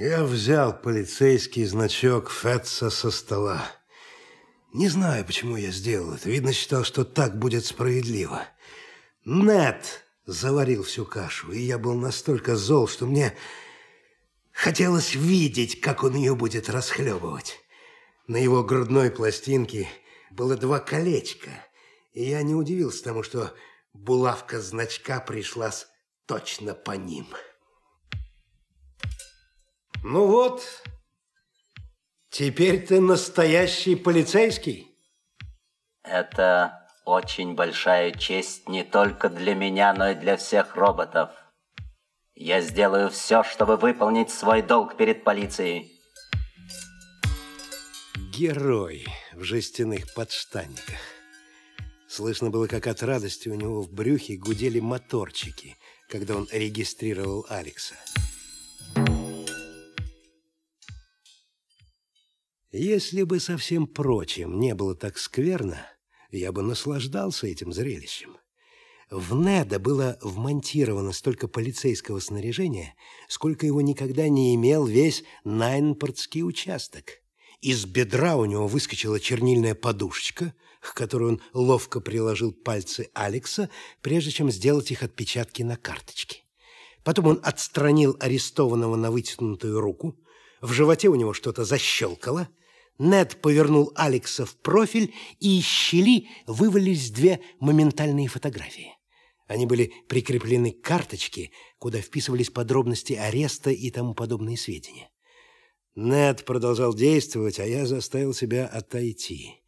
Я взял полицейский значок Фетца со стола. Не знаю, почему я сделал это. Видно, считал, что так будет справедливо. Нет заварил всю кашу, и я был настолько зол, что мне хотелось видеть, как он ее будет расхлебывать. На его грудной пластинке было два колечка, и я не удивился тому, что булавка значка пришлась точно по ним. Ну вот, теперь ты настоящий полицейский. Это очень большая честь не только для меня, но и для всех роботов. Я сделаю все, чтобы выполнить свой долг перед полицией. Герой в жестяных подштанниках. Слышно было, как от радости у него в брюхе гудели моторчики, когда он регистрировал Алекса. Если бы со всем прочим не было так скверно, я бы наслаждался этим зрелищем. В Неда было вмонтировано столько полицейского снаряжения, сколько его никогда не имел весь Найнпортский участок. Из бедра у него выскочила чернильная подушечка, к которой он ловко приложил пальцы Алекса, прежде чем сделать их отпечатки на карточке. Потом он отстранил арестованного на вытянутую руку. В животе у него что-то защелкало – нед повернул Алекса в профиль, и из щели вывалились две моментальные фотографии. Они были прикреплены к карточке, куда вписывались подробности ареста и тому подобные сведения. Нед продолжал действовать, а я заставил себя отойти.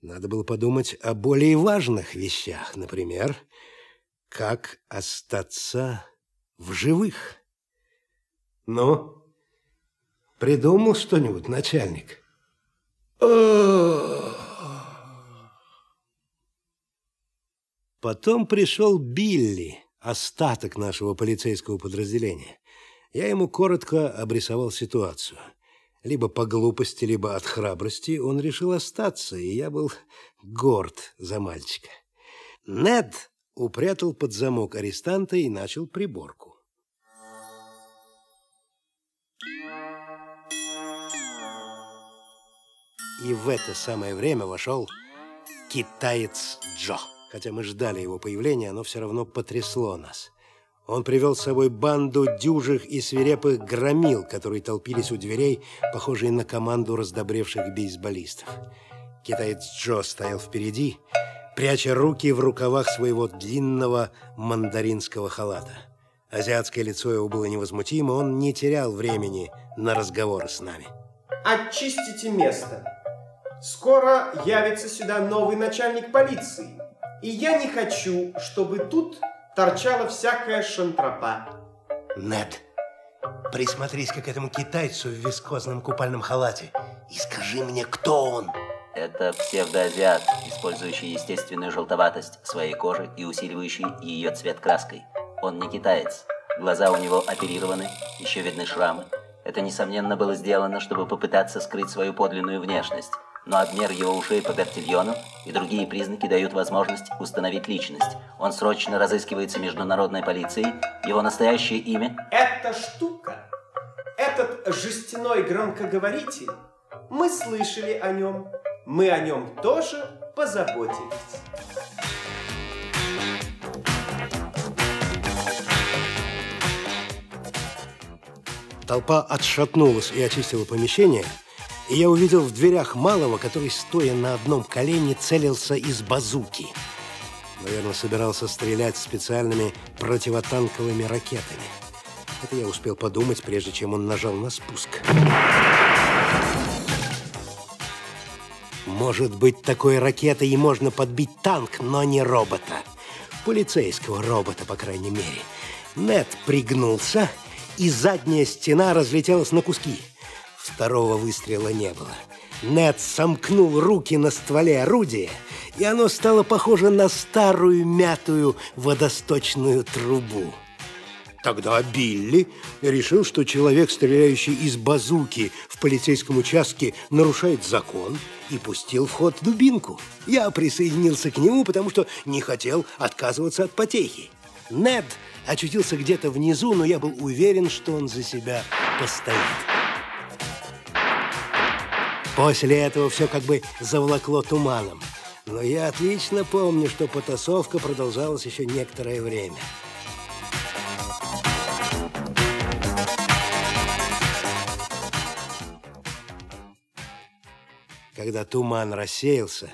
Надо было подумать о более важных вещах, например, как остаться в живых. Ну, придумал что-нибудь, начальник? Потом пришел Билли, остаток нашего полицейского подразделения. Я ему коротко обрисовал ситуацию. Либо по глупости, либо от храбрости он решил остаться, и я был горд за мальчика. Нед упрятал под замок арестанта и начал приборку. И в это самое время вошел китаец Джо. Хотя мы ждали его появления, оно все равно потрясло нас. Он привел с собой банду дюжих и свирепых громил, которые толпились у дверей, похожие на команду раздобревших бейсболистов. Китаец Джо стоял впереди, пряча руки в рукавах своего длинного мандаринского халата. Азиатское лицо его было невозмутимо, он не терял времени на разговоры с нами. «Очистите место!» Скоро явится сюда новый начальник полиции. И я не хочу, чтобы тут торчала всякая шантропа. Нед, присмотрись-ка к этому китайцу в вискозном купальном халате и скажи мне, кто он. Это псевдоазиат, использующий естественную желтоватость своей кожи и усиливающий ее цвет краской. Он не китаец. Глаза у него оперированы, еще видны шрамы. Это, несомненно, было сделано, чтобы попытаться скрыть свою подлинную внешность но обмер его ушей по бертильону и другие признаки дают возможность установить личность. Он срочно разыскивается международной полицией. Его настоящее имя... Эта штука, этот жестяной громкоговоритель, мы слышали о нем, мы о нем тоже позаботились. Толпа отшатнулась и очистила помещение – и я увидел в дверях малого, который, стоя на одном колене, целился из базуки. Наверное, собирался стрелять специальными противотанковыми ракетами. Это я успел подумать, прежде чем он нажал на спуск. Может быть, такой ракетой и можно подбить танк, но не робота. Полицейского робота, по крайней мере. Нет пригнулся, и задняя стена разлетелась на куски. Второго выстрела не было. Нед сомкнул руки на стволе орудия, и оно стало похоже на старую мятую водосточную трубу. Тогда Билли решил, что человек, стреляющий из базуки в полицейском участке, нарушает закон и пустил в ход дубинку. Я присоединился к нему, потому что не хотел отказываться от потехи. Нед очутился где-то внизу, но я был уверен, что он за себя постоит. После этого все как бы заволокло туманом. Но я отлично помню, что потасовка продолжалась еще некоторое время. Когда туман рассеялся,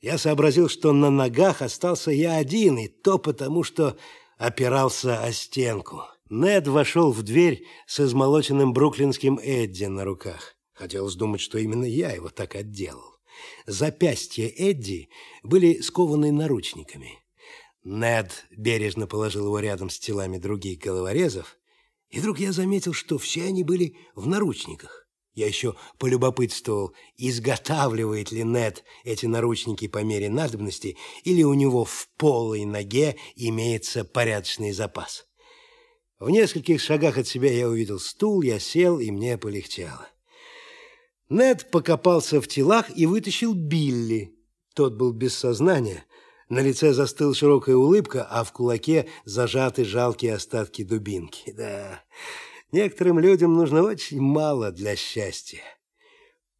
я сообразил, что на ногах остался я один, и то потому, что опирался о стенку. Нед вошел в дверь с измолоченным бруклинским Эдди на руках. Хотелось думать, что именно я его так отделал. Запястья Эдди были скованы наручниками. Нед бережно положил его рядом с телами других головорезов, и вдруг я заметил, что все они были в наручниках. Я еще полюбопытствовал, изготавливает ли Нед эти наручники по мере надобности, или у него в полой ноге имеется порядочный запас. В нескольких шагах от себя я увидел стул, я сел, и мне полегчало. Нед покопался в телах и вытащил Билли. Тот был без сознания. На лице застыла широкая улыбка, а в кулаке зажаты жалкие остатки дубинки. Да, некоторым людям нужно очень мало для счастья.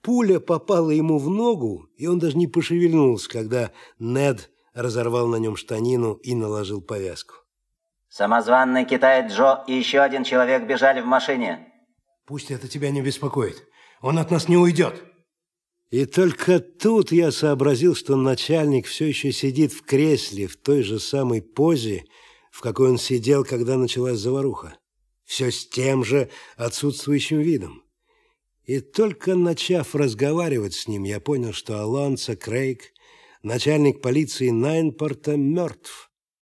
Пуля попала ему в ногу, и он даже не пошевельнулся, когда Нед разорвал на нем штанину и наложил повязку. Самозванный китаец Джо и еще один человек бежали в машине. Пусть это тебя не беспокоит. Он от нас не уйдет. И только тут я сообразил, что начальник все еще сидит в кресле в той же самой позе, в какой он сидел, когда началась заваруха. Все с тем же отсутствующим видом. И только начав разговаривать с ним, я понял, что Алонсо Крейг, начальник полиции Найнпорта, мертв.